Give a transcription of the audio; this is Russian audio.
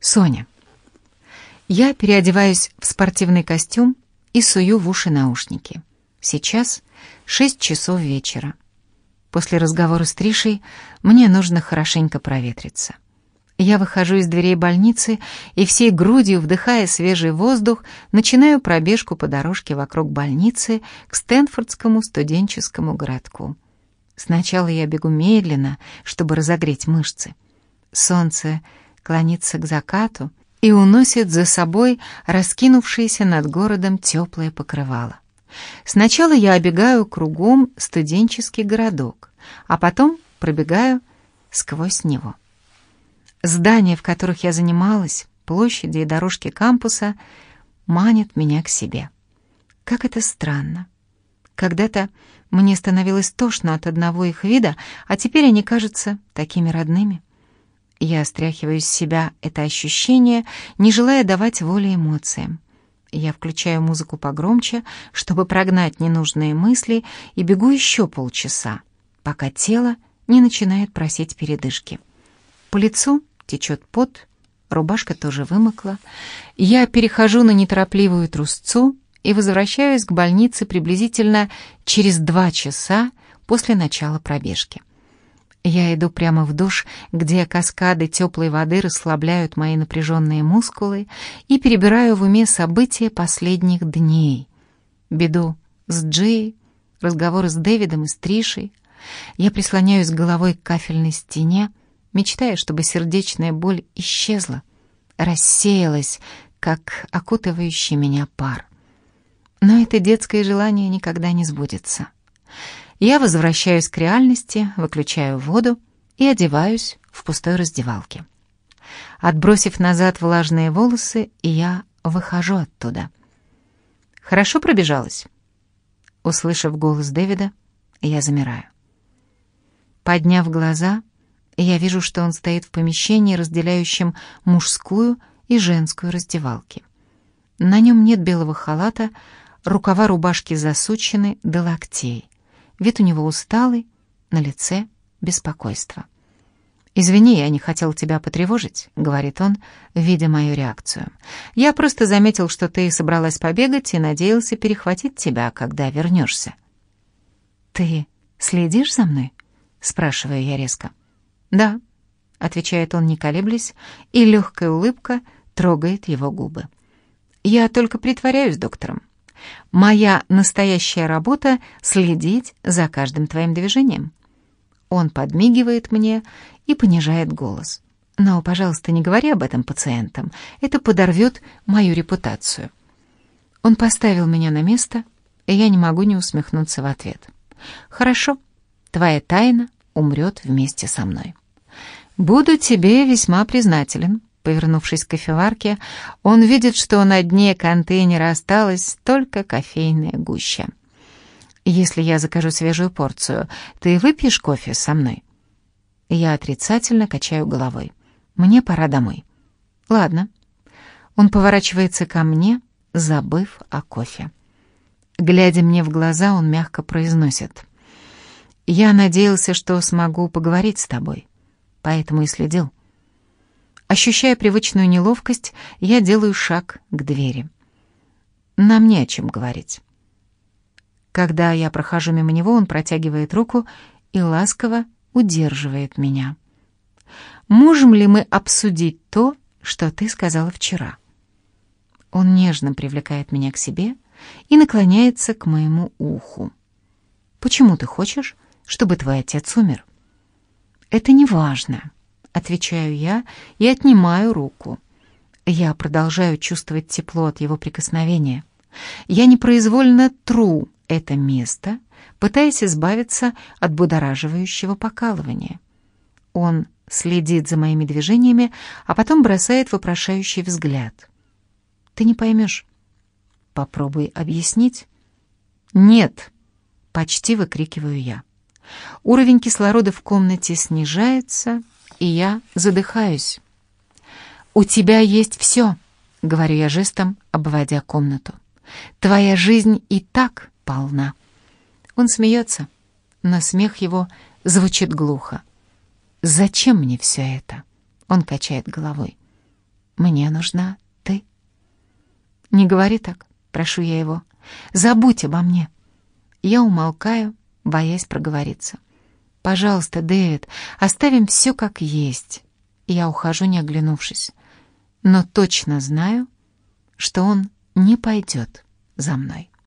Соня. Я переодеваюсь в спортивный костюм и сую в уши наушники. Сейчас шесть часов вечера. После разговора с Тришей мне нужно хорошенько проветриться. Я выхожу из дверей больницы и всей грудью, вдыхая свежий воздух, начинаю пробежку по дорожке вокруг больницы к Стэнфордскому студенческому городку. Сначала я бегу медленно, чтобы разогреть мышцы. Солнце клонится к закату и уносит за собой раскинувшееся над городом теплое покрывало. Сначала я обегаю кругом студенческий городок, а потом пробегаю сквозь него. Здания, в которых я занималась, площади и дорожки кампуса манят меня к себе. Как это странно. Когда-то мне становилось тошно от одного их вида, а теперь они кажутся такими родными. Я стряхиваю с себя это ощущение, не желая давать воли эмоциям. Я включаю музыку погромче, чтобы прогнать ненужные мысли, и бегу еще полчаса, пока тело не начинает просить передышки. По лицу течет пот, рубашка тоже вымокла. Я перехожу на неторопливую трусцу и возвращаюсь к больнице приблизительно через два часа после начала пробежки. Я иду прямо в душ, где каскады теплой воды расслабляют мои напряженные мускулы, и перебираю в уме события последних дней. Беду с Джей, разговоры с Дэвидом и с Тришей. Я прислоняюсь головой к кафельной стене, мечтая, чтобы сердечная боль исчезла, рассеялась, как окутывающий меня пар. Но это детское желание никогда не сбудется. Я возвращаюсь к реальности, выключаю воду и одеваюсь в пустой раздевалке. Отбросив назад влажные волосы, я выхожу оттуда. «Хорошо пробежалась?» Услышав голос Дэвида, я замираю. Подняв глаза, я вижу, что он стоит в помещении, разделяющем мужскую и женскую раздевалки. На нем нет белого халата, рукава рубашки засучены до локтей. Вид у него усталый, на лице беспокойство. «Извини, я не хотел тебя потревожить», — говорит он, видя мою реакцию. «Я просто заметил, что ты собралась побегать и надеялся перехватить тебя, когда вернешься». «Ты следишь за мной?» — спрашиваю я резко. «Да», — отвечает он, не колеблясь, и легкая улыбка трогает его губы. «Я только притворяюсь доктором. Моя настоящая работа — следить за каждым твоим движением». Он подмигивает мне и понижает голос. «Но, пожалуйста, не говори об этом пациентам. Это подорвет мою репутацию». Он поставил меня на место, и я не могу не усмехнуться в ответ. «Хорошо, твоя тайна умрет вместе со мной». «Буду тебе весьма признателен», Повернувшись к кофеварке, он видит, что на дне контейнера осталась только кофейная гуща. «Если я закажу свежую порцию, ты выпьешь кофе со мной?» Я отрицательно качаю головой. «Мне пора домой». «Ладно». Он поворачивается ко мне, забыв о кофе. Глядя мне в глаза, он мягко произносит. «Я надеялся, что смогу поговорить с тобой, поэтому и следил. Ощущая привычную неловкость, я делаю шаг к двери. Нам не о чем говорить. Когда я прохожу мимо него, он протягивает руку и ласково удерживает меня. «Можем ли мы обсудить то, что ты сказала вчера?» Он нежно привлекает меня к себе и наклоняется к моему уху. «Почему ты хочешь, чтобы твой отец умер?» «Это не важно отвечаю я и отнимаю руку. Я продолжаю чувствовать тепло от его прикосновения. Я непроизвольно тру это место, пытаясь избавиться от будораживающего покалывания. Он следит за моими движениями, а потом бросает вопрошающий взгляд. «Ты не поймешь». «Попробуй объяснить». «Нет», — почти выкрикиваю я. Уровень кислорода в комнате снижается, и я задыхаюсь. «У тебя есть все», — говорю я жестом, обводя комнату. «Твоя жизнь и так полна». Он смеется, но смех его звучит глухо. «Зачем мне все это?» — он качает головой. Мне нужна ты. Не говори так, прошу я его. Забудь обо мне. Я умолкаю, боясь проговориться. Пожалуйста, Дэвид, оставим все как есть. Я ухожу, не оглянувшись. Но точно знаю, что он не пойдет за мной.